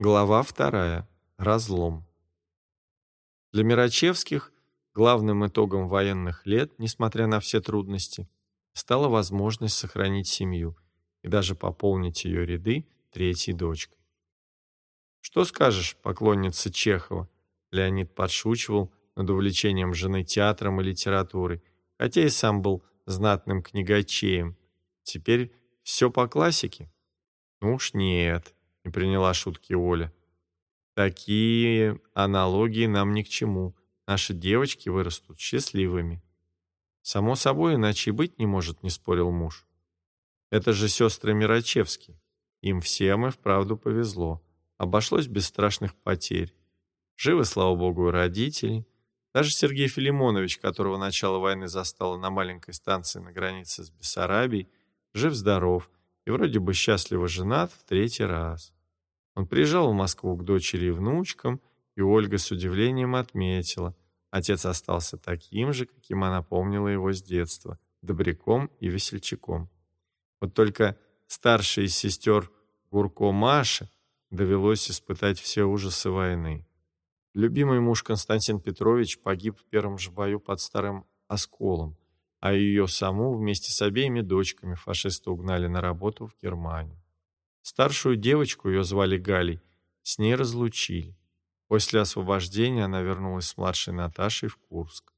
Глава вторая. Разлом. Для Мирачевских главным итогом военных лет, несмотря на все трудности, стала возможность сохранить семью и даже пополнить ее ряды третьей дочкой. «Что скажешь, поклонница Чехова?» Леонид подшучивал над увлечением жены театром и литературой, хотя и сам был знатным книгачеем. Теперь все по классике? Ну уж нет не приняла шутки Оля. Такие аналогии нам ни к чему. Наши девочки вырастут счастливыми. Само собой, иначе и быть не может, не спорил муж. Это же сестры Мирачевские. Им всем и вправду повезло. Обошлось без страшных потерь. Живы, слава богу, родители. Даже Сергей Филимонович, которого начало войны застало на маленькой станции на границе с Бессарабией, жив-здоров и вроде бы счастливо женат в третий раз. Он приезжал в Москву к дочери и внучкам, и Ольга с удивлением отметила. Отец остался таким же, каким она помнила его с детства, добряком и весельчаком. Вот только старшей из сестер Гурко Маше довелось испытать все ужасы войны. Любимый муж Константин Петрович погиб в первом же бою под Старым Осколом, а ее саму вместе с обеими дочками фашисты угнали на работу в Германию. Старшую девочку, ее звали Галей, с ней разлучили. После освобождения она вернулась с младшей Наташей в Курск.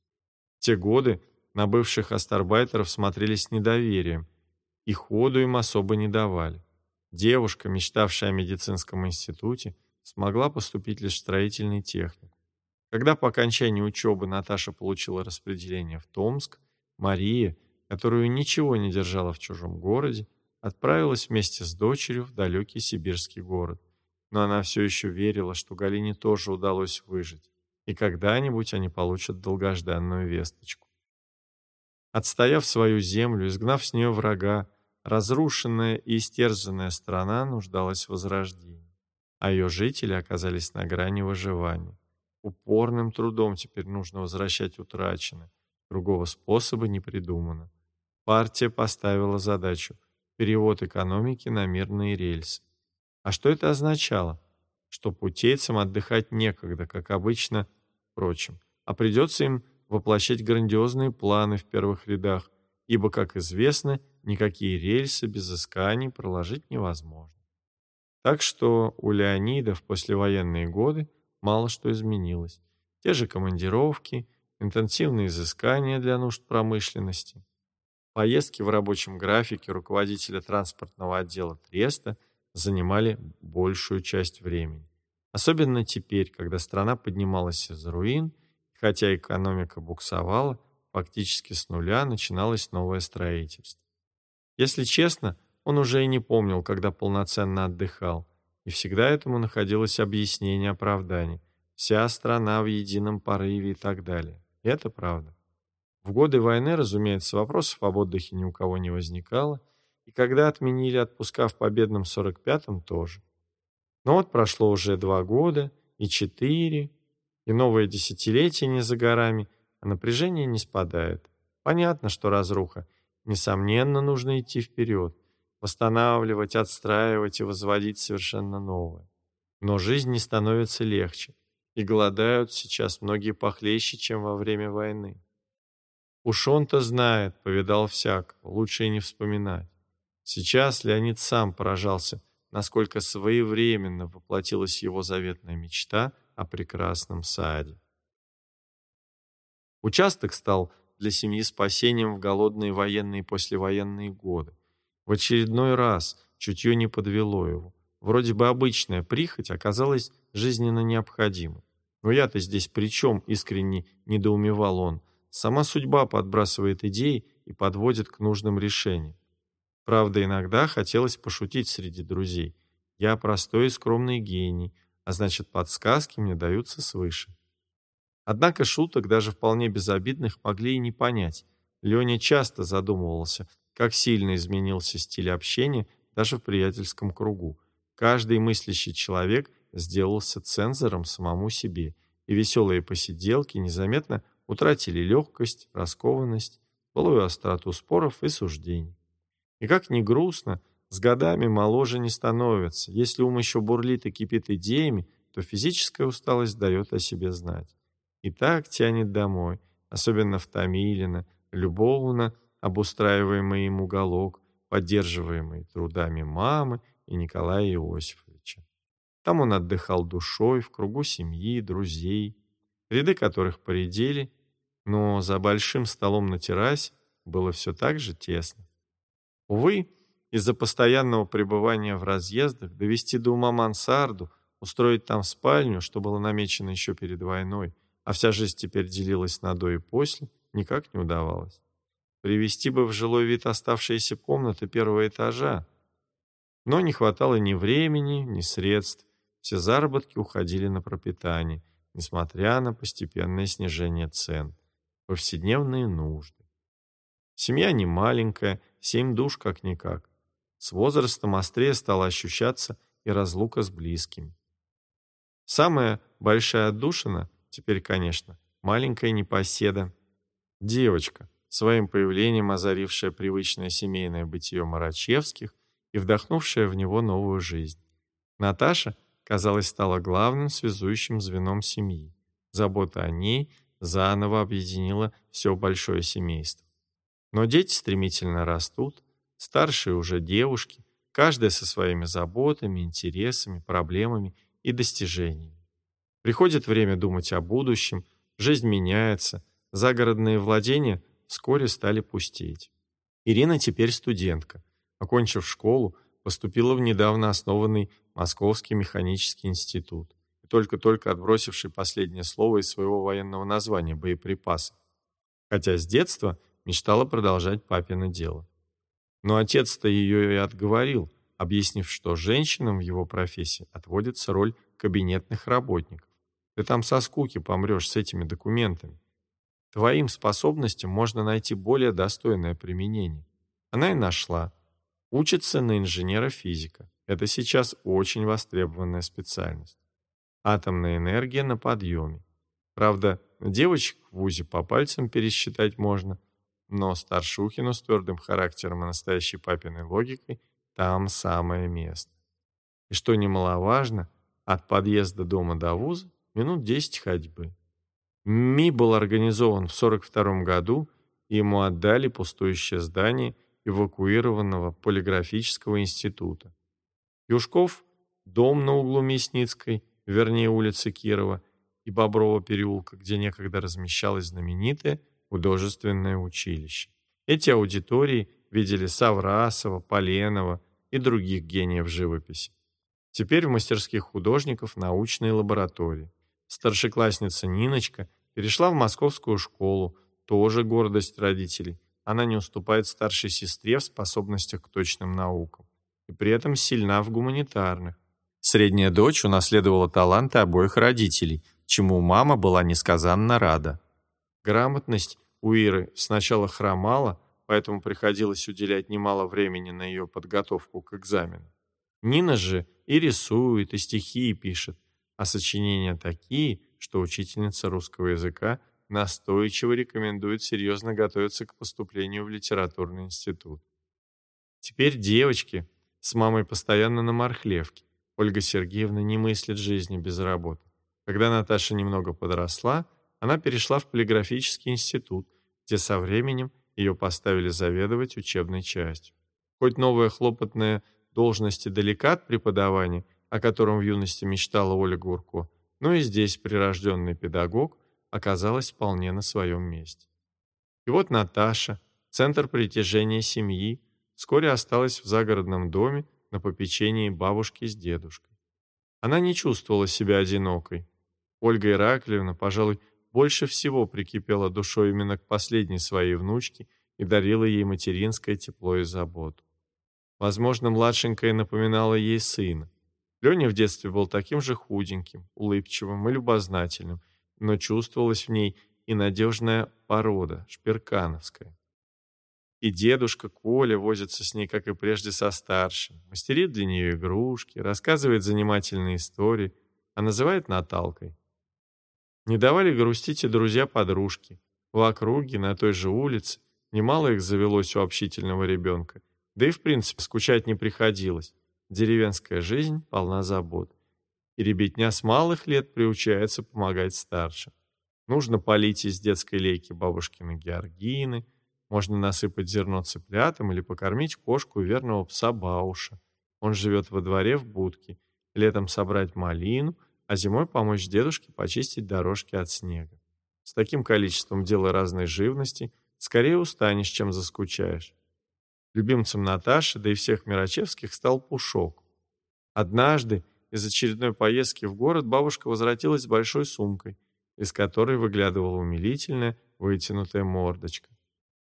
В те годы на бывших астарбайтеров смотрели с недоверием, и ходу им особо не давали. Девушка, мечтавшая о медицинском институте, смогла поступить лишь в строительный техник. Когда по окончании учебы Наташа получила распределение в Томск, Мария, которую ничего не держала в чужом городе, отправилась вместе с дочерью в далекий сибирский город. Но она все еще верила, что Галине тоже удалось выжить, и когда-нибудь они получат долгожданную весточку. Отстояв свою землю, изгнав с нее врага, разрушенная и истерзанная страна нуждалась в возрождении, а ее жители оказались на грани выживания. Упорным трудом теперь нужно возвращать утраченное, другого способа не придумано. Партия поставила задачу – перевод экономики на мирные рельсы. А что это означало? Что путейцам отдыхать некогда, как обычно, впрочем, а придется им воплощать грандиозные планы в первых рядах, ибо, как известно, никакие рельсы без исканий проложить невозможно. Так что у Леонида в послевоенные годы мало что изменилось. Те же командировки, интенсивные изыскания для нужд промышленности. Поездки в рабочем графике руководителя транспортного отдела Треста занимали большую часть времени. Особенно теперь, когда страна поднималась из руин, хотя экономика буксовала, фактически с нуля начиналось новое строительство. Если честно, он уже и не помнил, когда полноценно отдыхал, и всегда этому находилось объяснение оправдание. Вся страна в едином порыве и так далее. И это правда. В годы войны, разумеется, вопросов об отдыхе ни у кого не возникало, и когда отменили отпуска в победном 45-м тоже. Но вот прошло уже два года, и четыре, и новое десятилетие не за горами, а напряжение не спадает. Понятно, что разруха. Несомненно, нужно идти вперед, восстанавливать, отстраивать и возводить совершенно новое. Но жизнь не становится легче, и голодают сейчас многие похлеще, чем во время войны. Уж он-то знает, повидал всяк, лучше и не вспоминать. Сейчас Леонид сам поражался, насколько своевременно воплотилась его заветная мечта о прекрасном саде. Участок стал для семьи спасением в голодные военные и послевоенные годы. В очередной раз чутье не подвело его. Вроде бы обычная прихоть оказалась жизненно необходимой. Но я-то здесь при чем, искренне недоумевал он. Сама судьба подбрасывает идеи и подводит к нужным решениям. Правда, иногда хотелось пошутить среди друзей. Я простой и скромный гений, а значит, подсказки мне даются свыше. Однако шуток, даже вполне безобидных, могли и не понять. Леня часто задумывался, как сильно изменился стиль общения даже в приятельском кругу. Каждый мыслящий человек сделался цензором самому себе, и веселые посиделки незаметно утратили легкость, раскованность, былую остроту споров и суждений. И как ни грустно, с годами моложе не становится. Если ум еще бурлит и кипит идеями, то физическая усталость дает о себе знать. И так тянет домой, особенно в Томилино, любовно обустраиваемый им уголок, поддерживаемый трудами мамы и Николая Иосифовича. Там он отдыхал душой, в кругу семьи, друзей, ряды которых поредели, но за большим столом на террасе было все так же тесно. Увы, из-за постоянного пребывания в разъездах довести до ума мансарду, устроить там спальню, что было намечено еще перед войной, а вся жизнь теперь делилась на до и после, никак не удавалось. Привести бы в жилой вид оставшиеся комнаты первого этажа. Но не хватало ни времени, ни средств. Все заработки уходили на пропитание, несмотря на постепенное снижение цен. Повседневные нужды. Семья не маленькая, семь душ как-никак. С возрастом острее стала ощущаться и разлука с близкими. Самая большая отдушина, теперь, конечно, маленькая непоседа. Девочка, своим появлением озарившая привычное семейное бытие Марачевских и вдохнувшая в него новую жизнь. Наташа, казалось, стала главным связующим звеном семьи. Забота о ней заново объединила все большое семейство. Но дети стремительно растут, старшие уже девушки, каждая со своими заботами, интересами, проблемами и достижениями. Приходит время думать о будущем, жизнь меняется, загородные владения вскоре стали пустеть. Ирина теперь студентка. Окончив школу, поступила в недавно основанный Московский механический институт, только-только отбросивший последнее слово из своего военного названия – боеприпасы. Хотя с детства мечтала продолжать папино дело. Но отец-то ее и отговорил, объяснив, что женщинам в его профессии отводится роль кабинетных работников. Ты там со скуки помрешь с этими документами. Твоим способностям можно найти более достойное применение. Она и нашла. Учится на инженера-физика. Это сейчас очень востребованная специальность. Атомная энергия на подъеме. Правда, девочек в ВУЗе по пальцам пересчитать можно – но Старшухину с твердым характером и настоящей папиной логикой там самое место. И что немаловажно, от подъезда дома до вуза минут 10 ходьбы. МИ был организован в 1942 году, и ему отдали пустующее здание эвакуированного полиграфического института. Юшков – дом на углу Мясницкой, вернее улицы Кирова, и Боброва переулка, где некогда размещалась знаменитая художественное училище. Эти аудитории видели Саврасова, Поленова и других гениев живописи. Теперь в мастерских художников научные лаборатории. Старшеклассница Ниночка перешла в московскую школу, тоже гордость родителей. Она не уступает старшей сестре в способностях к точным наукам и при этом сильна в гуманитарных. Средняя дочь унаследовала таланты обоих родителей, чему мама была несказанно рада. Грамотность у Иры сначала хромала, поэтому приходилось уделять немало времени на ее подготовку к экзамену. Нина же и рисует, и стихи пишет, а сочинения такие, что учительница русского языка настойчиво рекомендует серьезно готовиться к поступлению в литературный институт. Теперь девочки с мамой постоянно на морхлевке. Ольга Сергеевна не мыслит жизни без работы. Когда Наташа немного подросла, она перешла в полиграфический институт, где со временем ее поставили заведовать учебной частью. Хоть новая хлопотная должность и далека от преподавания, о котором в юности мечтала Оля Гурко, но и здесь прирожденный педагог оказалась вполне на своем месте. И вот Наташа, центр притяжения семьи, вскоре осталась в загородном доме на попечении бабушки с дедушкой. Она не чувствовала себя одинокой. Ольга Ираклиевна, пожалуй, больше всего прикипела душой именно к последней своей внучке и дарила ей материнское тепло и заботу. Возможно, младшенькая напоминала ей сына. Леня в детстве был таким же худеньким, улыбчивым и любознательным, но чувствовалась в ней и надежная порода, шперкановская. И дедушка Коля возится с ней, как и прежде, со старшим, мастерит для нее игрушки, рассказывает занимательные истории, а называет Наталкой. Не давали грустить и друзья-подружки. В округе, на той же улице, немало их завелось у общительного ребенка. Да и в принципе скучать не приходилось. Деревенская жизнь полна забот. И ребятня с малых лет приучается помогать старшим. Нужно полить из детской лейки бабушкины георгины, можно насыпать зерно цыплятам или покормить кошку верного пса Бауша. Он живет во дворе в будке. Летом собрать малину, а зимой помочь дедушке почистить дорожки от снега. С таким количеством дела разной живности скорее устанешь, чем заскучаешь. Любимцем Наташи, да и всех Мирачевских, стал Пушок. Однажды из очередной поездки в город бабушка возвратилась с большой сумкой, из которой выглядывала умилительная вытянутая мордочка.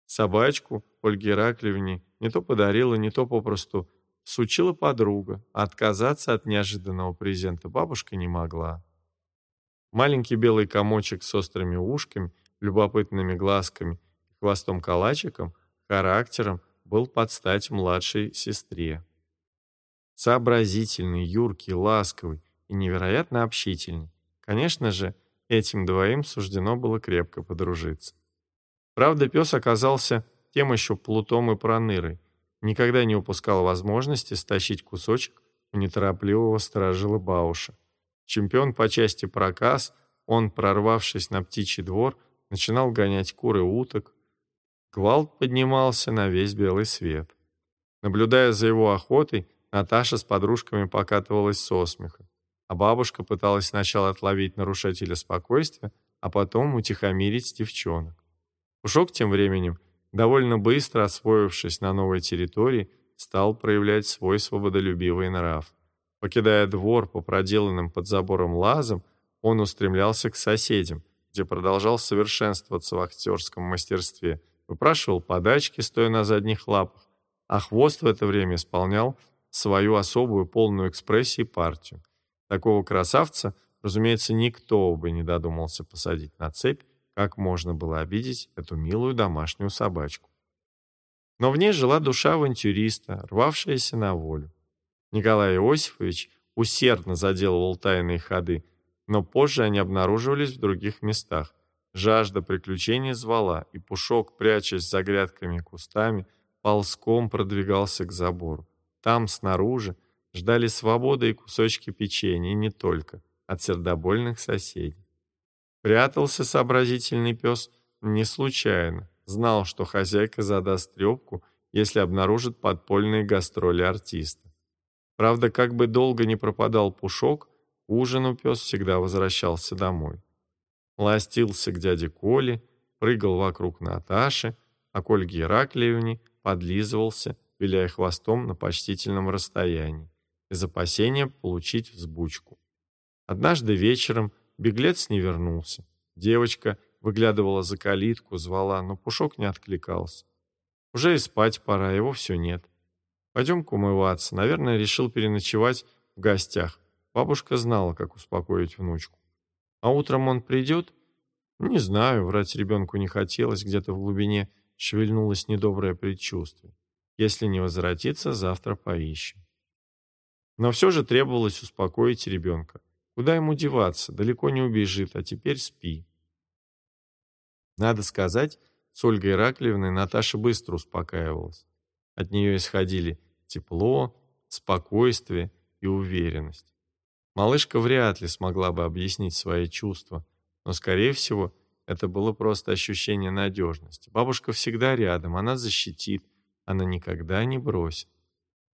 Собачку Ольге Ираклевне не то подарила, не то попросту сучила подруга, а отказаться от неожиданного презента бабушка не могла. Маленький белый комочек с острыми ушками, любопытными глазками и хвостом-калачиком, характером был под стать младшей сестре. Сообразительный, юркий, ласковый и невероятно общительный. Конечно же, этим двоим суждено было крепко подружиться. Правда, пес оказался тем еще плутом и пронырой, никогда не упускал возможности стащить кусочек у неторопливого сторожила Бауша. Чемпион по части проказ, он, прорвавшись на птичий двор, начинал гонять кур и уток. Гвалт поднимался на весь белый свет. Наблюдая за его охотой, Наташа с подружками покатывалась со смеха, а бабушка пыталась сначала отловить нарушителя спокойствия, а потом утихомирить девчонок. Пушок тем временем, довольно быстро освоившись на новой территории, стал проявлять свой свободолюбивый нрав. Покидая двор по проделанным под забором лазам, он устремлялся к соседям, где продолжал совершенствоваться в актерском мастерстве, выпрашивал подачки, стоя на задних лапах, а хвост в это время исполнял свою особую полную экспрессии партию. Такого красавца, разумеется, никто бы не додумался посадить на цепь, как можно было обидеть эту милую домашнюю собачку. Но в ней жила душа авантюриста, рвавшаяся на волю. Николай Иосифович усердно заделывал тайные ходы, но позже они обнаруживались в других местах. Жажда приключений звала, и Пушок, прячась за грядками и кустами, ползком продвигался к забору. Там, снаружи, ждали свободы и кусочки печенья, и не только, от сердобольных соседей. Прятался сообразительный пес не случайно, знал, что хозяйка задаст трепку, если обнаружит подпольные гастроли артиста. Правда, как бы долго не пропадал Пушок, к ужину пес всегда возвращался домой. Ластился к дяде Коле, прыгал вокруг Наташи, а к Ольге Ираклиевне подлизывался, виляя хвостом на почтительном расстоянии, из опасения получить взбучку. Однажды вечером беглец не вернулся. Девочка выглядывала за калитку, звала, но Пушок не откликался. Уже и спать пора, его все нет. Пойдем-ка умываться. Наверное, решил переночевать в гостях. Бабушка знала, как успокоить внучку. А утром он придет? Не знаю, врать ребенку не хотелось, где-то в глубине шевельнулось недоброе предчувствие. Если не возвратится, завтра поищем. Но все же требовалось успокоить ребенка. Куда ему деваться? Далеко не убежит, а теперь спи. Надо сказать, с Ольгой Ираклиевной Наташа быстро успокаивалась. От нее исходили тепло, спокойствие и уверенность. Малышка вряд ли смогла бы объяснить свои чувства, но, скорее всего, это было просто ощущение надежности. Бабушка всегда рядом, она защитит, она никогда не бросит.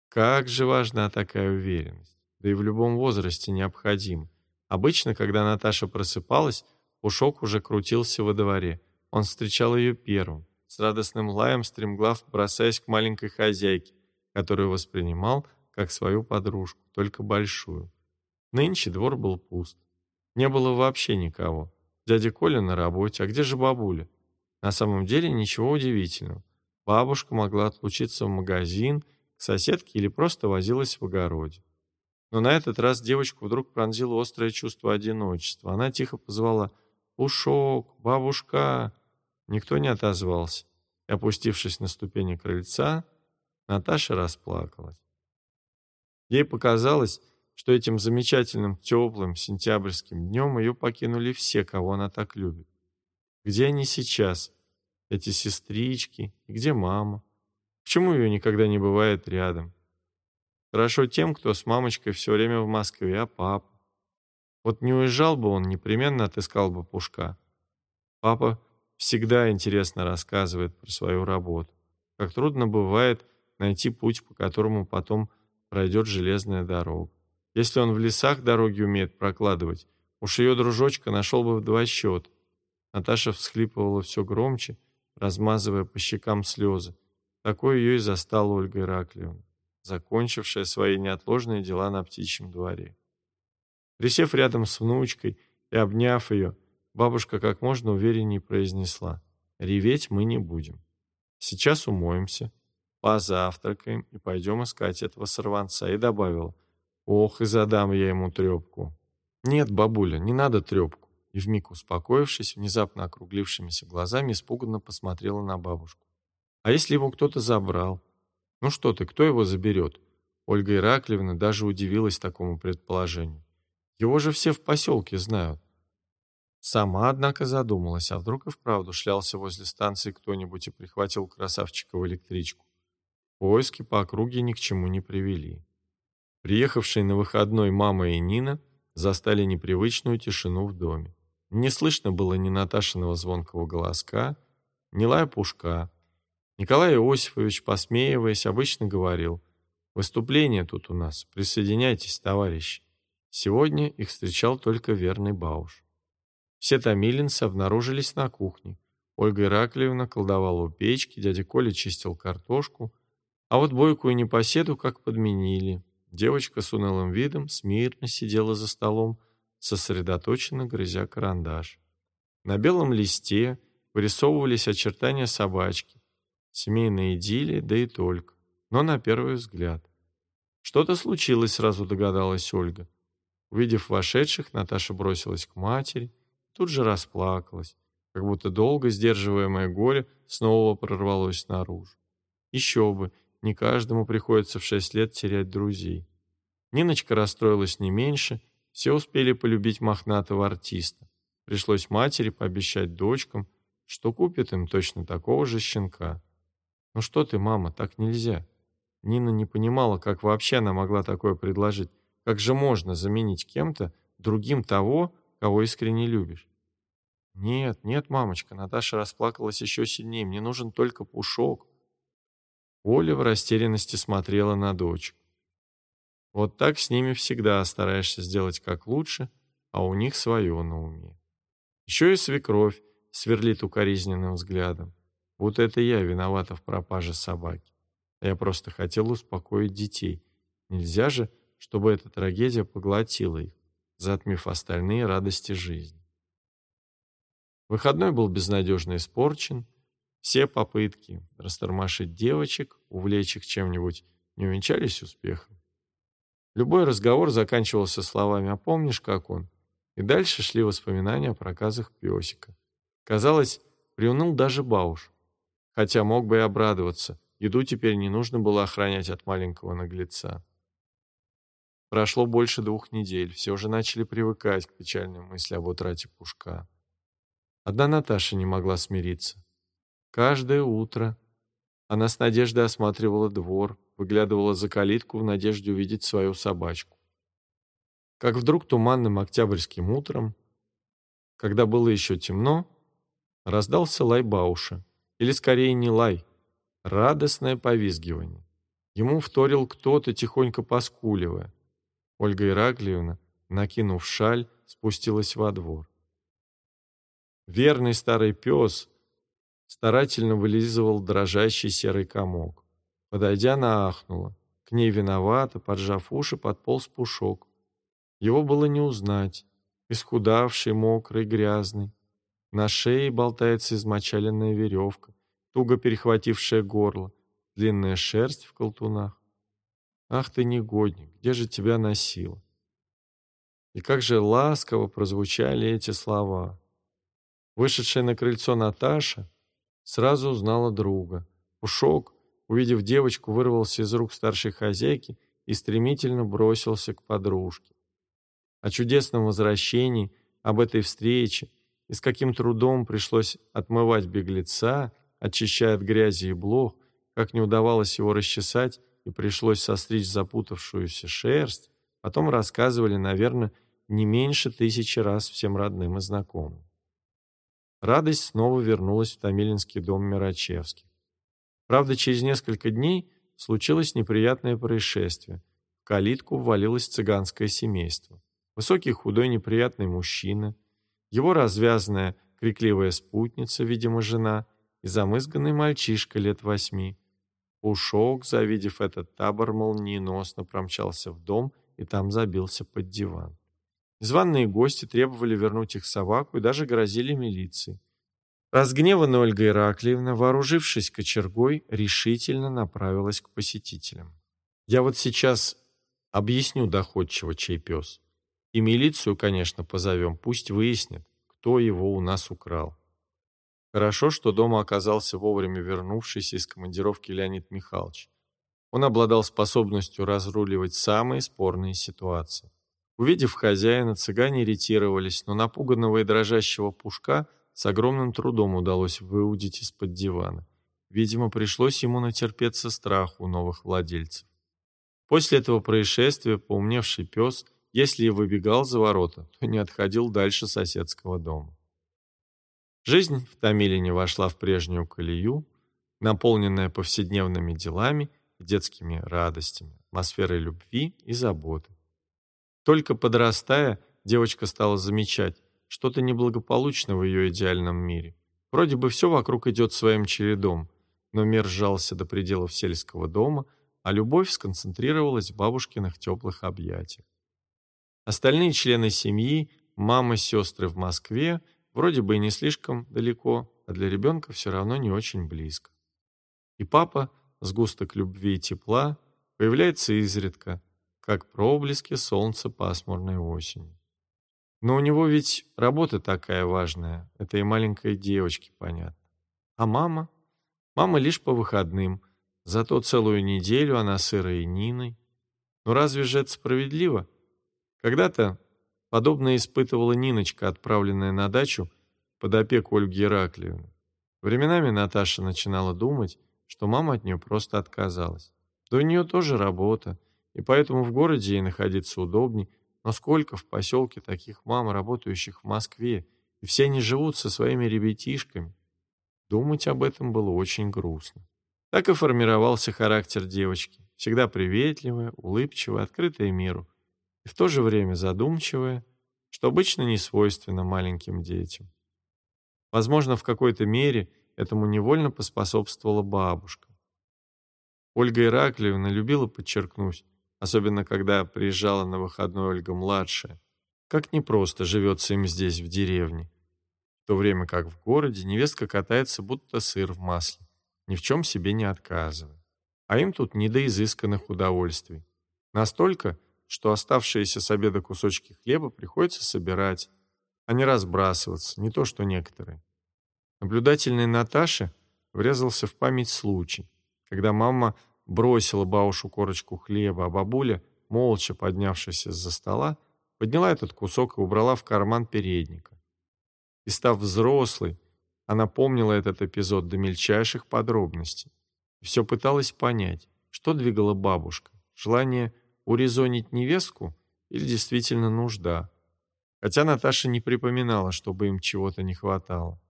Как же важна такая уверенность, да и в любом возрасте необходима. Обычно, когда Наташа просыпалась, Пушок уже крутился во дворе. Он встречал ее первым, с радостным лаем стремглав бросаясь к маленькой хозяйке, которую воспринимал как свою подружку, только большую. Нынче двор был пуст. Не было вообще никого. Дядя Коля на работе, а где же бабуля? На самом деле ничего удивительного. Бабушка могла отлучиться в магазин, к соседке или просто возилась в огороде. Но на этот раз девочку вдруг пронзило острое чувство одиночества. Она тихо позвала «Пушок! Бабушка!» Никто не отозвался. И, опустившись на ступени крыльца, Наташа расплакалась. Ей показалось, что этим замечательным теплым сентябрьским днем ее покинули все, кого она так любит. Где они сейчас, эти сестрички, и где мама? Почему ее никогда не бывает рядом? Хорошо тем, кто с мамочкой все время в Москве, а папа? Вот не уезжал бы он, непременно отыскал бы Пушка. Папа всегда интересно рассказывает про свою работу. Как трудно бывает найти путь, по которому потом пройдет железная дорога. Если он в лесах дороги умеет прокладывать, уж ее дружочка нашел бы в два счета. Наташа всхлипывала все громче, размазывая по щекам слезы. Такой ее и застала Ольга Ираклиевна, закончившая свои неотложные дела на птичьем дворе. Присев рядом с внучкой и обняв ее, бабушка как можно увереннее произнесла «Реветь мы не будем. Сейчас умоемся, позавтракаем и пойдем искать этого сорванца», и добавила «Ох, и задам я ему трепку». «Нет, бабуля, не надо трепку». И вмиг успокоившись, внезапно округлившимися глазами, испуганно посмотрела на бабушку. «А если его кто-то забрал? Ну что ты, кто его заберет?» Ольга Ираклевна даже удивилась такому предположению. Его же все в поселке знают. Сама, однако, задумалась, а вдруг и вправду шлялся возле станции кто-нибудь и прихватил красавчика в электричку. Поиски по округе ни к чему не привели. Приехавшие на выходной мама и Нина застали непривычную тишину в доме. Не слышно было ни Наташиного звонкого голоска, ни лая пушка. Николай Иосифович, посмеиваясь, обычно говорил, «Выступление тут у нас, присоединяйтесь, товарищи». Сегодня их встречал только верный Бауш. Все томилинцы обнаружились на кухне. Ольга Ираклиевна колдовала у печки, дядя Коля чистил картошку, а вот бойкую непоседу как подменили. Девочка с унылым видом смирно сидела за столом, сосредоточенно грызя карандаш. На белом листе вырисовывались очертания собачки, семейные идиллии, да и только, но на первый взгляд. Что-то случилось, сразу догадалась Ольга. Увидев вошедших, Наташа бросилась к матери, тут же расплакалась, как будто долго сдерживаемое горе снова прорвалось наружу. Еще бы, не каждому приходится в шесть лет терять друзей. Ниночка расстроилась не меньше, все успели полюбить мохнатого артиста. Пришлось матери пообещать дочкам, что купит им точно такого же щенка. «Ну что ты, мама, так нельзя». Нина не понимала, как вообще она могла такое предложить. Как же можно заменить кем-то другим того, кого искренне любишь? Нет, нет, мамочка, Наташа расплакалась еще сильнее. Мне нужен только пушок. Оля в растерянности смотрела на дочь. Вот так с ними всегда стараешься сделать как лучше, а у них свое на уме. Еще и свекровь сверлит укоризненным взглядом. Вот это я виновата в пропаже собаки. Я просто хотел успокоить детей. Нельзя же чтобы эта трагедия поглотила их, затмив остальные радости жизни. Выходной был безнадежно испорчен, все попытки растормошить девочек, увлечь их чем-нибудь, не увенчались успехом. Любой разговор заканчивался словами «А помнишь, как он?» И дальше шли воспоминания о проказах песика. Казалось, приуныл даже Бауш. Хотя мог бы и обрадоваться, еду теперь не нужно было охранять от маленького наглеца. Прошло больше двух недель, все уже начали привыкать к печальной мысли об утрате Пушка. Одна Наташа не могла смириться. Каждое утро она с надеждой осматривала двор, выглядывала за калитку в надежде увидеть свою собачку. Как вдруг туманным октябрьским утром, когда было еще темно, раздался лай Бауша, или скорее не лай, радостное повизгивание. Ему вторил кто-то, тихонько поскуливая. Ольга Ираклиевна, накинув шаль, спустилась во двор. Верный старый пес старательно вылизывал дрожащий серый комок. Подойдя, она ахнула. К ней виновато, поджав уши, подполз пушок. Его было не узнать. Исхудавший, мокрый, грязный. На шее болтается измочаленная веревка, туго перехватившая горло, длинная шерсть в колтунах. Ах ты негодник, где же тебя носило? И как же ласково прозвучали эти слова. Вышедшая на крыльцо Наташа сразу узнала друга. Пушок, увидев девочку, вырвался из рук старшей хозяйки и стремительно бросился к подружке. О чудесном возвращении, об этой встрече и с каким трудом пришлось отмывать беглеца, очищая от грязи и блох, как не удавалось его расчесать, и пришлось состричь запутавшуюся шерсть, потом рассказывали, наверное, не меньше тысячи раз всем родным и знакомым. Радость снова вернулась в Томилинский дом Мирачевских. Правда, через несколько дней случилось неприятное происшествие. В калитку ввалилось цыганское семейство. Высокий, худой, неприятный мужчина, его развязанная, крикливая спутница, видимо, жена, и замызганный мальчишка лет восьми. Пушок, завидев этот табор, молниеносно промчался в дом и там забился под диван. Незваные гости требовали вернуть их собаку и даже грозили милицией. Разгневанная Ольга Ираклиевна, вооружившись кочергой, решительно направилась к посетителям. Я вот сейчас объясню доходчиво, чей пес. И милицию, конечно, позовем, пусть выяснит, кто его у нас украл. Хорошо, что дома оказался вовремя вернувшийся из командировки Леонид Михайлович. Он обладал способностью разруливать самые спорные ситуации. Увидев хозяина, цыгане ретировались, но напуганного и дрожащего пушка с огромным трудом удалось выудить из-под дивана. Видимо, пришлось ему натерпеться страху у новых владельцев. После этого происшествия поумневший пес, если и выбегал за ворота, то не отходил дальше соседского дома. Жизнь в Томилине вошла в прежнюю колею, наполненная повседневными делами и детскими радостями, атмосферой любви и заботы. Только подрастая, девочка стала замечать что-то неблагополучное в ее идеальном мире. Вроде бы все вокруг идет своим чередом, но мир сжался до пределов сельского дома, а любовь сконцентрировалась в бабушкиных теплых объятиях. Остальные члены семьи, мама, сестры в Москве, вроде бы и не слишком далеко, а для ребенка все равно не очень близко. И папа, сгусток любви и тепла, появляется изредка, как проблески солнца пасмурной осени. Но у него ведь работа такая важная, это и маленькой девочке понятно. А мама? Мама лишь по выходным, зато целую неделю она с Ирой и Ниной. Но разве же это справедливо? Когда-то подобное испытывала Ниночка, отправленная на дачу под опеку Ольги Ираклиевны. Временами Наташа начинала думать, что мама от нее просто отказалась. Да у нее тоже работа, и поэтому в городе ей находиться удобней, но сколько в поселке таких мам, работающих в Москве, и все они живут со своими ребятишками. Думать об этом было очень грустно. Так и формировался характер девочки, всегда приветливая, улыбчивая, открытая миру, и в то же время задумчивая, что обычно не свойственно маленьким детям. Возможно, в какой-то мере этому невольно поспособствовала бабушка. Ольга Ираклиевна любила подчеркнуть, особенно когда приезжала на выходной Ольга-младшая, как непросто живется им здесь, в деревне. В то время как в городе невестка катается, будто сыр в масле, ни в чем себе не отказывая. А им тут не до изысканных удовольствий. Настолько, что оставшиеся с обеда кусочки хлеба приходится собирать, а не разбрасываться, не то что некоторые. Наблюдательной Наташе врезался в память случай, когда мама бросила баушу корочку хлеба, а бабуля, молча поднявшись из-за стола, подняла этот кусок и убрала в карман передника. И став взрослой, она помнила этот эпизод до мельчайших подробностей все пыталась понять, что двигало бабушка, желание урезонить невестку или действительно нужда. Хотя Наташа не припоминала, чтобы им чего-то не хватало.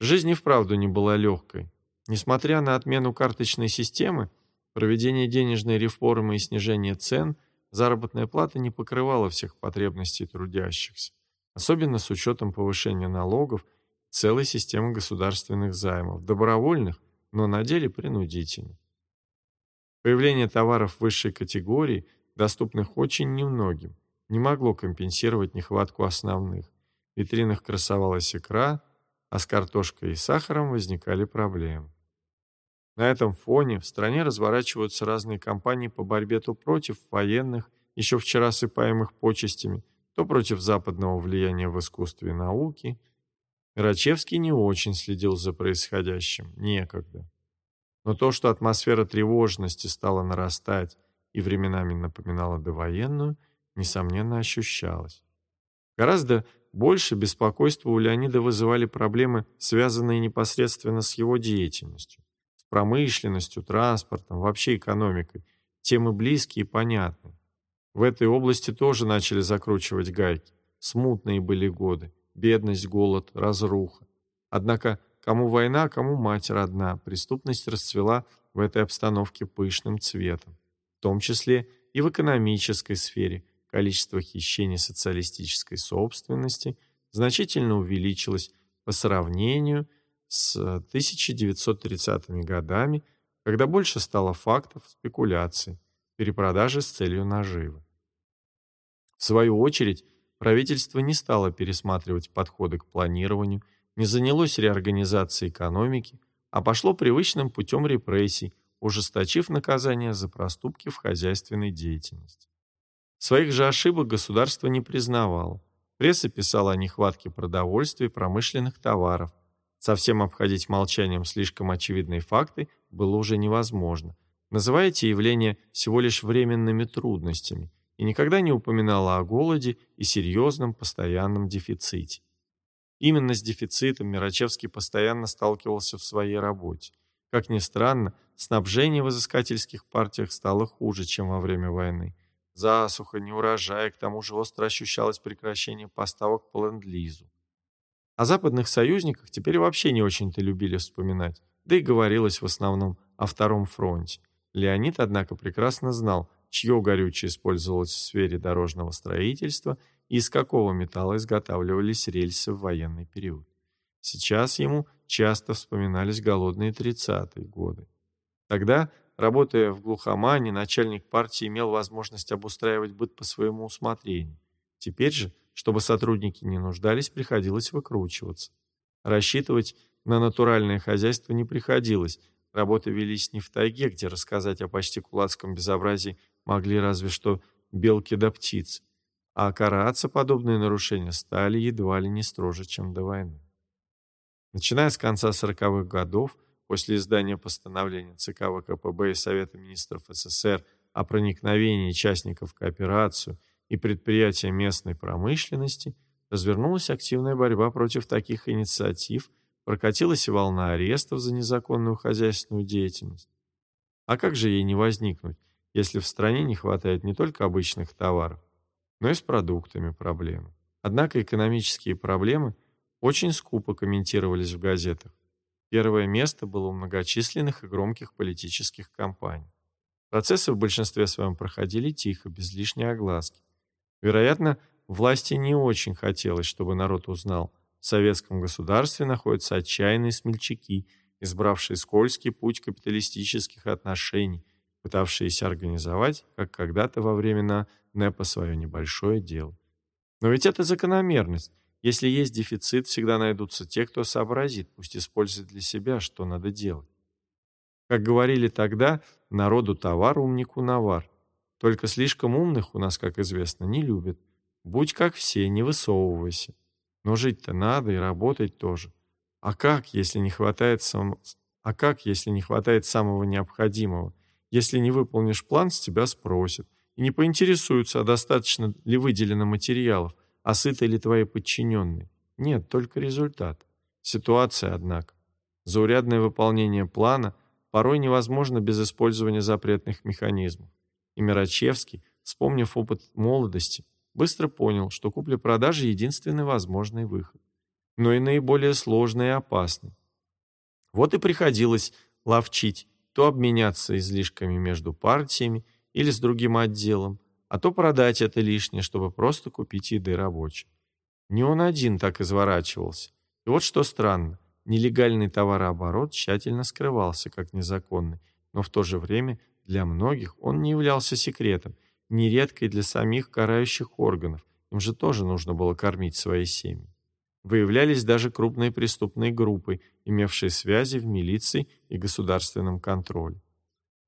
Жизнь и вправду не была легкой, Несмотря на отмену карточной системы, проведение денежной реформы и снижение цен, заработная плата не покрывала всех потребностей трудящихся, особенно с учетом повышения налогов целой системы государственных займов, добровольных, но на деле принудительных. Появление товаров высшей категории, доступных очень немногим, не могло компенсировать нехватку основных. В витринах красовалась икра, а с картошкой и сахаром возникали проблемы. На этом фоне в стране разворачиваются разные кампании по борьбе то против военных, еще вчера сыпаемых почестями, то против западного влияния в искусстве и науке. Рачевский не очень следил за происходящим, некогда. Но то, что атмосфера тревожности стала нарастать и временами напоминала довоенную, несомненно ощущалось. Гораздо больше беспокойства у Леонида вызывали проблемы, связанные непосредственно с его деятельностью промышленностью, транспортом, вообще экономикой. Темы близкие и понятные. В этой области тоже начали закручивать гайки. Смутные были годы. Бедность, голод, разруха. Однако кому война, кому мать родна, преступность расцвела в этой обстановке пышным цветом. В том числе и в экономической сфере количество хищений социалистической собственности значительно увеличилось по сравнению с 1930-ми годами, когда больше стало фактов спекуляций, перепродажи с целью наживы. В свою очередь, правительство не стало пересматривать подходы к планированию, не занялось реорганизацией экономики, а пошло привычным путем репрессий, ужесточив наказания за проступки в хозяйственной деятельности. Своих же ошибок государство не признавало. Пресса писала о нехватке продовольствия и промышленных товаров. Совсем обходить молчанием слишком очевидные факты было уже невозможно, называя эти явления всего лишь временными трудностями, и никогда не упоминала о голоде и серьезном постоянном дефиците. Именно с дефицитом Мирачевский постоянно сталкивался в своей работе. Как ни странно, снабжение в изыскательских партиях стало хуже, чем во время войны. Засуха, неурожай, к тому же остро ощущалось прекращение поставок по ленд-лизу. О западных союзниках теперь вообще не очень-то любили вспоминать, да и говорилось в основном о Втором фронте. Леонид, однако, прекрасно знал, чье горючее использовалось в сфере дорожного строительства из какого металла изготавливались рельсы в военный период. Сейчас ему часто вспоминались голодные 30-е годы. Тогда Работая в глухомане, начальник партии имел возможность обустраивать быт по своему усмотрению. Теперь же, чтобы сотрудники не нуждались, приходилось выкручиваться. Рассчитывать на натуральное хозяйство не приходилось. Работы велись не в тайге, где рассказать о почти кулацком безобразии могли разве что белки да птицы. А караться подобные нарушения стали едва ли не строже, чем до войны. Начиная с конца 40-х годов, после издания постановления ЦК ВКПБ и Совета министров СССР о проникновении частников в кооперацию и предприятия местной промышленности, развернулась активная борьба против таких инициатив, прокатилась волна арестов за незаконную хозяйственную деятельность. А как же ей не возникнуть, если в стране не хватает не только обычных товаров, но и с продуктами проблемы? Однако экономические проблемы очень скупо комментировались в газетах. Первое место было у многочисленных и громких политических кампаний. Процессы в большинстве своем проходили тихо, без лишней огласки. Вероятно, власти не очень хотелось, чтобы народ узнал, в советском государстве находятся отчаянные смельчаки, избравшие скользкий путь капиталистических отношений, пытавшиеся организовать, как когда-то во времена НЭПа, свое небольшое дело. Но ведь это закономерность. Если есть дефицит, всегда найдутся те, кто сообразит, пусть использует для себя, что надо делать. Как говорили тогда, народу товар, умнику навар. Только слишком умных у нас, как известно, не любят. Будь как все, не высовывайся. Но жить-то надо и работать тоже. А как, если не хватает сам... А как, если не хватает самого необходимого? Если не выполнишь план, с тебя спросят. И не поинтересуются, а достаточно ли выделено материалов, а сыты ли твои подчиненные? Нет, только результат. Ситуация, однако. Заурядное выполнение плана порой невозможно без использования запретных механизмов. И Мирачевский, вспомнив опыт молодости, быстро понял, что купля-продажа – единственный возможный выход. Но и наиболее сложный и опасный. Вот и приходилось ловчить, то обменяться излишками между партиями или с другим отделом, а то продать это лишнее, чтобы просто купить еды рабочим. Не он один так изворачивался. И вот что странно, нелегальный товарооборот тщательно скрывался как незаконный, но в то же время для многих он не являлся секретом, нередко и для самих карающих органов, им же тоже нужно было кормить свои семьи. Выявлялись даже крупные преступные группы, имевшие связи в милиции и государственном контроле.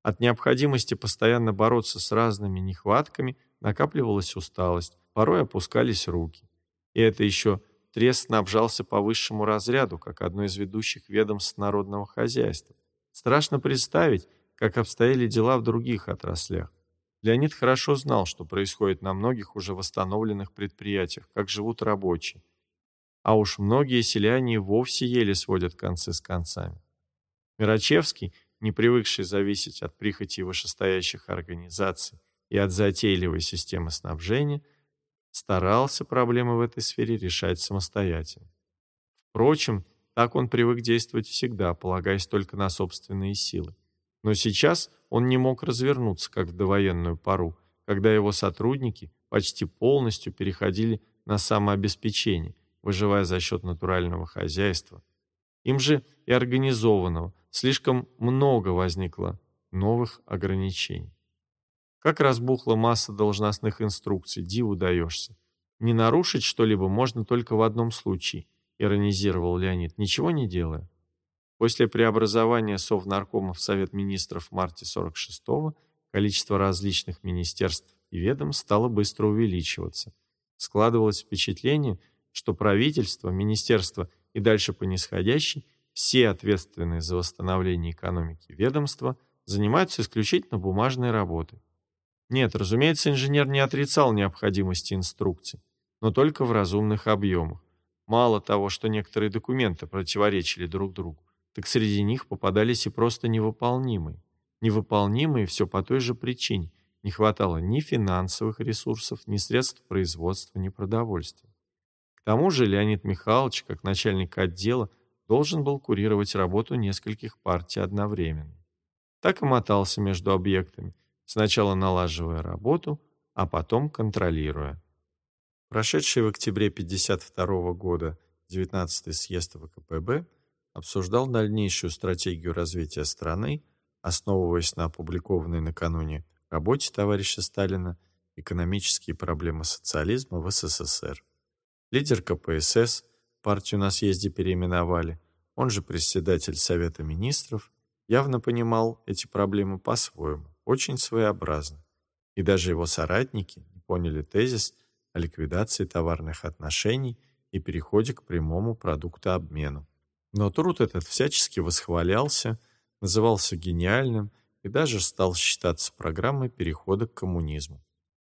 От необходимости постоянно бороться с разными нехватками накапливалась усталость, порой опускались руки. И это еще трест снабжался по высшему разряду, как одно из ведущих ведомств народного хозяйства. Страшно представить, как обстояли дела в других отраслях. Леонид хорошо знал, что происходит на многих уже восстановленных предприятиях, как живут рабочие. А уж многие селяне вовсе еле сводят концы с концами. Мирачевский не привыкший зависеть от прихоти вышестоящих организаций и от затейливой системы снабжения, старался проблемы в этой сфере решать самостоятельно. Впрочем, так он привык действовать всегда, полагаясь только на собственные силы. Но сейчас он не мог развернуться, как в довоенную пору, когда его сотрудники почти полностью переходили на самообеспечение, выживая за счет натурального хозяйства. Им же и организованного слишком много возникло новых ограничений. Как разбухла масса должностных инструкций, диву даешься. Не нарушить что-либо можно только в одном случае, иронизировал Леонид, ничего не делая. После преобразования Совнаркома в Совет Министров в марте 46-го количество различных министерств и ведомств стало быстро увеличиваться. Складывалось впечатление, что правительство, министерство и дальше по нисходящей, все ответственные за восстановление экономики ведомства, занимаются исключительно бумажной работой. Нет, разумеется, инженер не отрицал необходимости инструкций, но только в разумных объемах. Мало того, что некоторые документы противоречили друг другу, так среди них попадались и просто невыполнимые. Невыполнимые все по той же причине. Не хватало ни финансовых ресурсов, ни средств производства, ни продовольствия. Тому же Леонид Михайлович, как начальник отдела, должен был курировать работу нескольких партий одновременно. Так и мотался между объектами, сначала налаживая работу, а потом контролируя. Прошедший в октябре 1952 года 19-й съезд ВКПБ обсуждал дальнейшую стратегию развития страны, основываясь на опубликованной накануне работе товарища Сталина «Экономические проблемы социализма в СССР». Лидер КПСС, партию на съезде переименовали, он же председатель Совета Министров, явно понимал эти проблемы по-своему, очень своеобразно. И даже его соратники не поняли тезис о ликвидации товарных отношений и переходе к прямому продуктообмену. Но труд этот всячески восхвалялся, назывался гениальным и даже стал считаться программой перехода к коммунизму.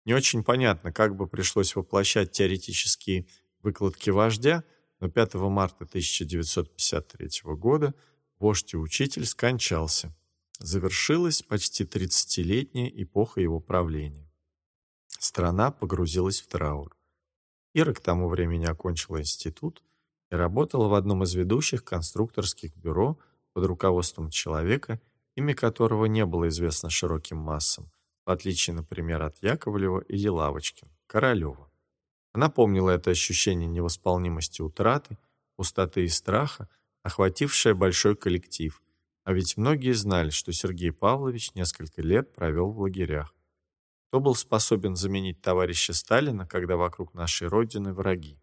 Не очень понятно, как бы пришлось воплощать теоретические выкладки вождя, но 5 марта 1953 года вождь и учитель скончался. Завершилась почти 30-летняя эпоха его правления. Страна погрузилась в траур. Ира к тому времени окончила институт – и работала в одном из ведущих конструкторских бюро под руководством человека, имя которого не было известно широким массам, в отличие, например, от Яковлева или Лавочкин, Королева. Она помнила это ощущение невосполнимости утраты, пустоты и страха, охватившее большой коллектив, а ведь многие знали, что Сергей Павлович несколько лет провел в лагерях. Кто был способен заменить товарища Сталина, когда вокруг нашей Родины враги?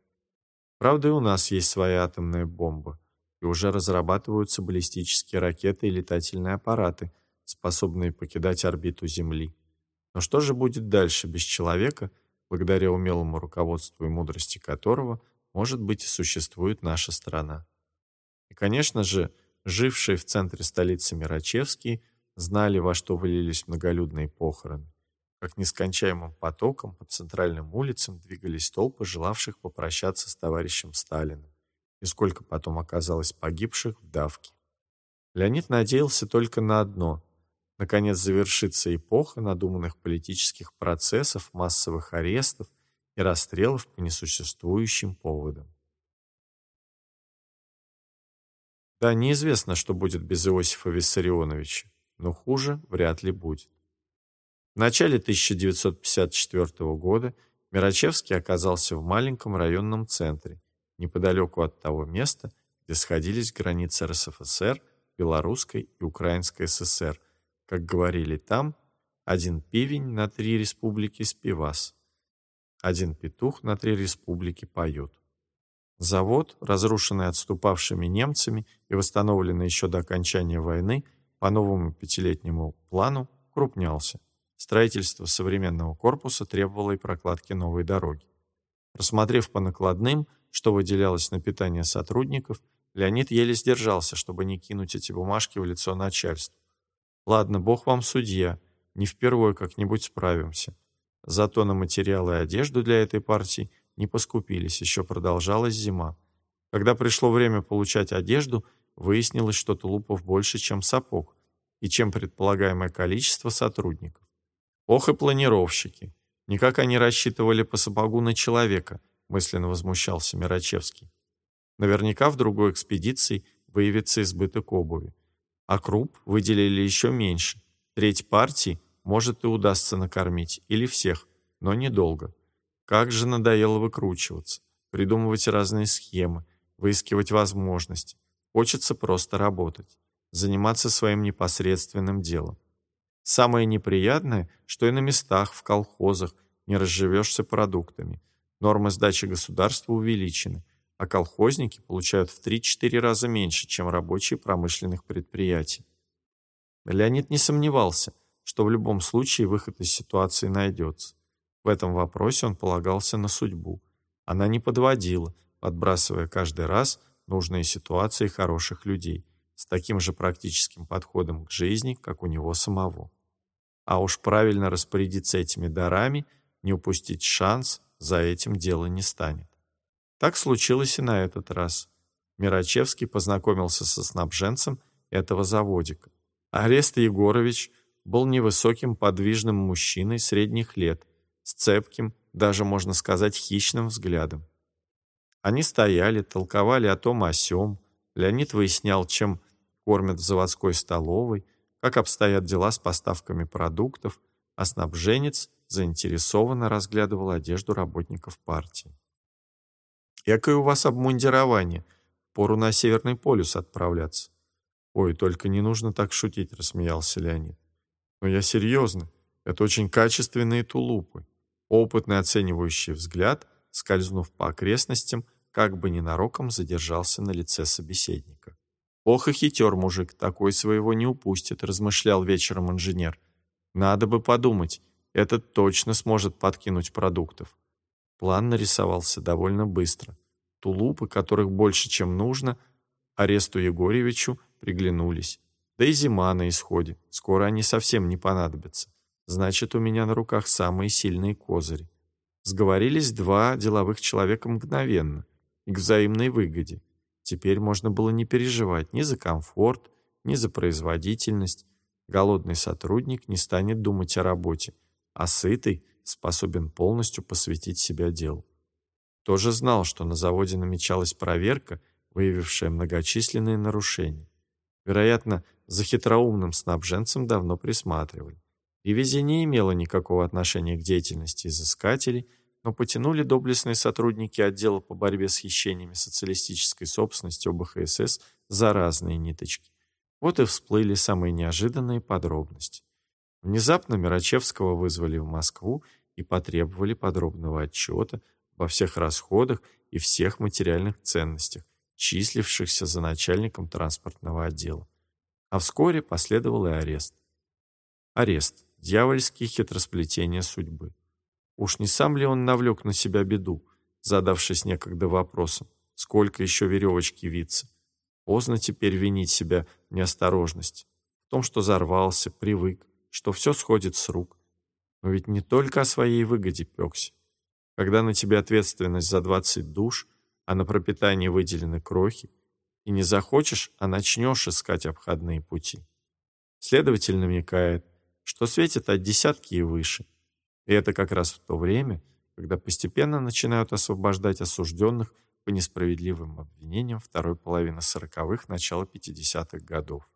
Правда, и у нас есть своя атомная бомба, и уже разрабатываются баллистические ракеты и летательные аппараты, способные покидать орбиту Земли. Но что же будет дальше без человека, благодаря умелому руководству и мудрости которого, может быть, и существует наша страна? И, конечно же, жившие в центре столицы Мирачевские знали, во что вылились многолюдные похороны как нескончаемым потоком по центральным улицам двигались толпы желавших попрощаться с товарищем Сталиным, и сколько потом оказалось погибших в давке. Леонид надеялся только на одно – наконец завершится эпоха надуманных политических процессов, массовых арестов и расстрелов по несуществующим поводам. Да, неизвестно, что будет без Иосифа Виссарионовича, но хуже вряд ли будет. В начале 1954 года Мирачевский оказался в маленьком районном центре, неподалеку от того места, где сходились границы РСФСР, Белорусской и Украинской ССР. Как говорили там, один пивень на три республики спивас, один петух на три республики поет. Завод, разрушенный отступавшими немцами и восстановленный еще до окончания войны по новому пятилетнему плану, крупнялся. Строительство современного корпуса требовало и прокладки новой дороги. Рассмотрев по накладным, что выделялось на питание сотрудников, Леонид еле сдержался, чтобы не кинуть эти бумажки в лицо начальству. «Ладно, бог вам судья, не впервой как-нибудь справимся». Зато на материалы и одежду для этой партии не поскупились, еще продолжалась зима. Когда пришло время получать одежду, выяснилось, что тулупов больше, чем сапог, и чем предполагаемое количество сотрудников. Ох и планировщики. Никак они рассчитывали по сапогу на человека, мысленно возмущался Мирачевский. Наверняка в другой экспедиции выявится избыток обуви. А круп выделили еще меньше. Треть партии может и удастся накормить, или всех, но недолго. Как же надоело выкручиваться, придумывать разные схемы, выискивать возможности. Хочется просто работать, заниматься своим непосредственным делом. Самое неприятное, что и на местах, в колхозах, не разживешься продуктами. Нормы сдачи государства увеличены, а колхозники получают в 3-4 раза меньше, чем рабочие промышленных предприятий. Леонид не сомневался, что в любом случае выход из ситуации найдется. В этом вопросе он полагался на судьбу. Она не подводила, подбрасывая каждый раз нужные ситуации хороших людей с таким же практическим подходом к жизни, как у него самого. А уж правильно распорядиться этими дарами, не упустить шанс, за этим дело не станет. Так случилось и на этот раз. Мирачевский познакомился со снабженцем этого заводика. Арест Егорович был невысоким подвижным мужчиной средних лет, с цепким, даже можно сказать, хищным взглядом. Они стояли, толковали о том о сём. Леонид выяснял, чем кормят в заводской столовой, как обстоят дела с поставками продуктов, а снабженец заинтересованно разглядывал одежду работников партии. «Якое у вас обмундирование? Пору на Северный полюс отправляться». «Ой, только не нужно так шутить», — рассмеялся Леонид. «Но я серьезно. Это очень качественные тулупы». Опытный оценивающий взгляд, скользнув по окрестностям, как бы ненароком задержался на лице собеседника. «Ох и хитер мужик, такой своего не упустит», — размышлял вечером инженер. «Надо бы подумать, этот точно сможет подкинуть продуктов». План нарисовался довольно быстро. Тулупы, которых больше, чем нужно, аресту Егорьевичу приглянулись. Да и зима на исходе, скоро они совсем не понадобятся. Значит, у меня на руках самые сильные козыри. Сговорились два деловых человека мгновенно и к взаимной выгоде. Теперь можно было не переживать ни за комфорт, ни за производительность. Голодный сотрудник не станет думать о работе, а сытый способен полностью посвятить себя делу. Тоже знал, что на заводе намечалась проверка, выявившая многочисленные нарушения. Вероятно, за хитроумным снабженцем давно присматривали. Ревизия не имела никакого отношения к деятельности изыскателей, но потянули доблестные сотрудники отдела по борьбе с хищениями социалистической собственности ОБХСС за разные ниточки. Вот и всплыли самые неожиданные подробности. Внезапно Мирачевского вызвали в Москву и потребовали подробного отчета обо всех расходах и всех материальных ценностях, числившихся за начальником транспортного отдела. А вскоре последовал и арест. Арест. Дьявольские хитросплетения судьбы. Уж не сам ли он навлек на себя беду, задавшись некогда вопросом, сколько еще веревочки виться? Поздно теперь винить себя в неосторожности, в том, что взорвался, привык, что все сходит с рук. Но ведь не только о своей выгоде пекся. Когда на тебе ответственность за 20 душ, а на пропитание выделены крохи, и не захочешь, а начнешь искать обходные пути. Следователь намекает, что светит от десятки и выше. И это как раз в то время, когда постепенно начинают освобождать осужденных по несправедливым обвинениям второй половины сороковых, начала 50-х годов.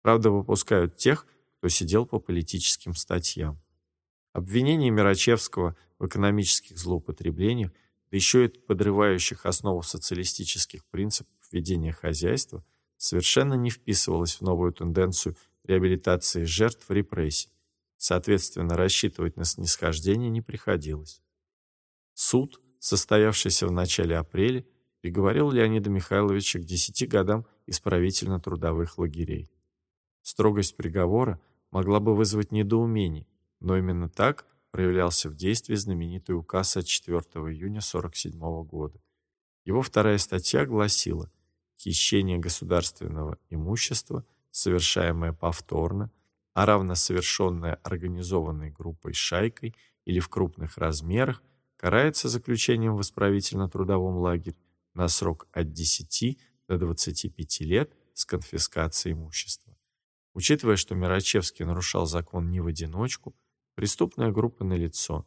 Правда, выпускают тех, кто сидел по политическим статьям. Обвинения Мирачевского в экономических злоупотреблениях, да еще и подрывающих основу социалистических принципов ведения хозяйства, совершенно не вписывалось в новую тенденцию реабилитации жертв репрессий. Соответственно, рассчитывать на снисхождение не приходилось. Суд, состоявшийся в начале апреля, приговорил Леонида Михайловича к 10 годам исправительно-трудовых лагерей. Строгость приговора могла бы вызвать недоумение, но именно так проявлялся в действии знаменитый указ от 4 июня 1947 года. Его вторая статья гласила «Хищение государственного имущества – совершаемое повторно, а равно совершенное организованной группой шайкой или в крупных размерах, карается заключением в исправительно-трудовом лагере на срок от 10 до 25 лет с конфискацией имущества. Учитывая, что Мирачевский нарушал закон не в одиночку, преступная группа налицо,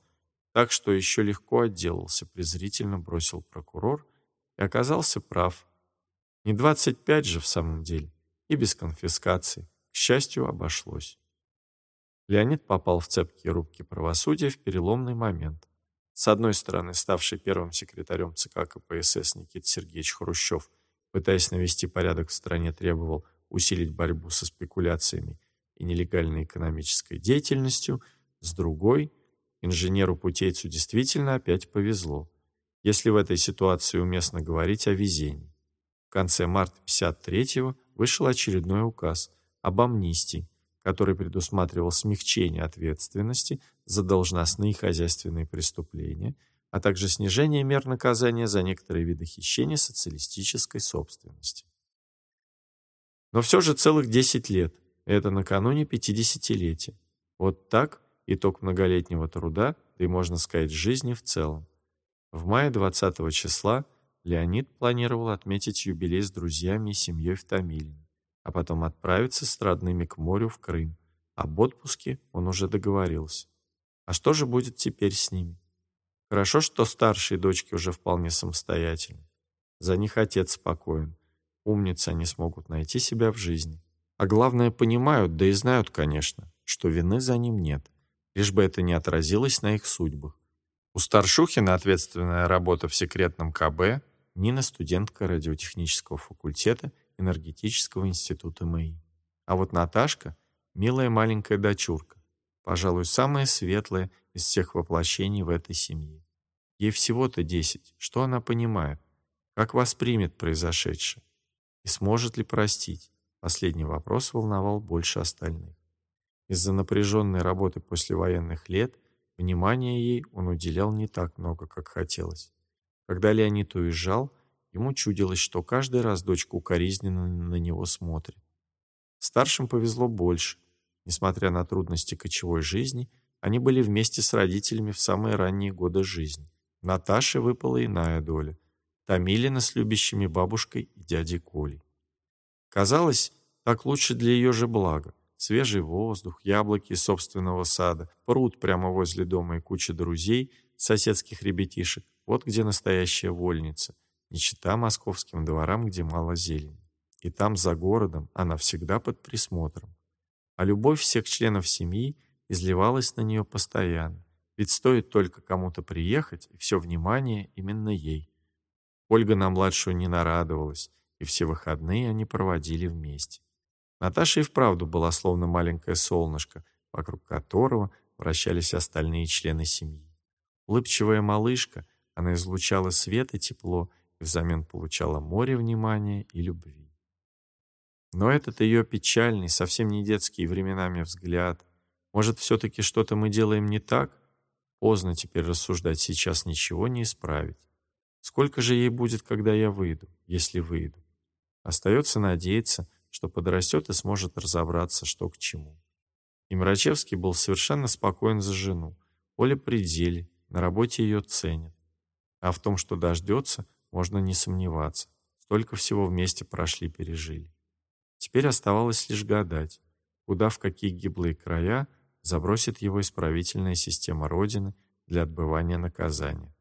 так что еще легко отделался, презрительно бросил прокурор и оказался прав. Не 25 же в самом деле, и без конфискации. К счастью, обошлось. Леонид попал в цепкие рубки правосудия в переломный момент. С одной стороны, ставший первым секретарем ЦК КПСС Никита Сергеевич Хрущев, пытаясь навести порядок в стране, требовал усилить борьбу со спекуляциями и нелегальной экономической деятельностью, с другой, инженеру-путейцу действительно опять повезло, если в этой ситуации уместно говорить о везении. В конце марта 53-го вышел очередной указ об амнистии, который предусматривал смягчение ответственности за должностные и хозяйственные преступления, а также снижение мер наказания за некоторые виды хищения социалистической собственности. Но все же целых 10 лет, это накануне 50-летия. Вот так итог многолетнего труда, да и, можно сказать, жизни в целом. В мае 20 числа Леонид планировал отметить юбилей с друзьями и семьей в Томилине, а потом отправиться с родными к морю в Крым. Об отпуске он уже договорился. А что же будет теперь с ними? Хорошо, что старшие дочки уже вполне самостоятельны. За них отец спокоен. Умницы они смогут найти себя в жизни. А главное, понимают, да и знают, конечно, что вины за ним нет, лишь бы это не отразилось на их судьбах. У Старшухина ответственная работа в секретном КБ, Нина студентка радиотехнического факультета энергетического института МАИ. А вот Наташка — милая маленькая дочурка, пожалуй, самая светлая из всех воплощений в этой семье. Ей всего-то десять, что она понимает, как воспримет произошедшее и сможет ли простить. Последний вопрос волновал больше остальных. Из-за напряженной работы после военных лет внимания ей он уделял не так много, как хотелось. Когда Леонид уезжал, ему чудилось, что каждый раз дочка укоризненно на него смотрит. Старшим повезло больше. Несмотря на трудности кочевой жизни, они были вместе с родителями в самые ранние годы жизни. Наташе выпала иная доля. Томилина с любящими бабушкой и дядей Колей. Казалось, так лучше для ее же блага. Свежий воздух, яблоки из собственного сада, пруд прямо возле дома и куча друзей, соседских ребятишек. Вот где настоящая вольница, не чита московским дворам, где мало зелени. И там, за городом, она всегда под присмотром. А любовь всех членов семьи изливалась на нее постоянно. Ведь стоит только кому-то приехать, и все внимание именно ей. Ольга на младшую не нарадовалась, и все выходные они проводили вместе. Наташа и вправду была словно маленькое солнышко, вокруг которого вращались остальные члены семьи. Улыбчивая малышка — она излучала свет и тепло и взамен получала море внимания и любви. Но этот ее печальный, совсем не детский временами взгляд. Может, все-таки что-то мы делаем не так? Поздно теперь рассуждать, сейчас ничего не исправить. Сколько же ей будет, когда я выйду, если выйду? Остается надеяться, что подрастет и сможет разобраться, что к чему. И Мрачевский был совершенно спокоен за жену. Оля при деле, на работе ее ценят. А в том, что дождется, можно не сомневаться. Столько всего вместе прошли-пережили. Теперь оставалось лишь гадать, куда в какие гиблые края забросит его исправительная система Родины для отбывания наказания.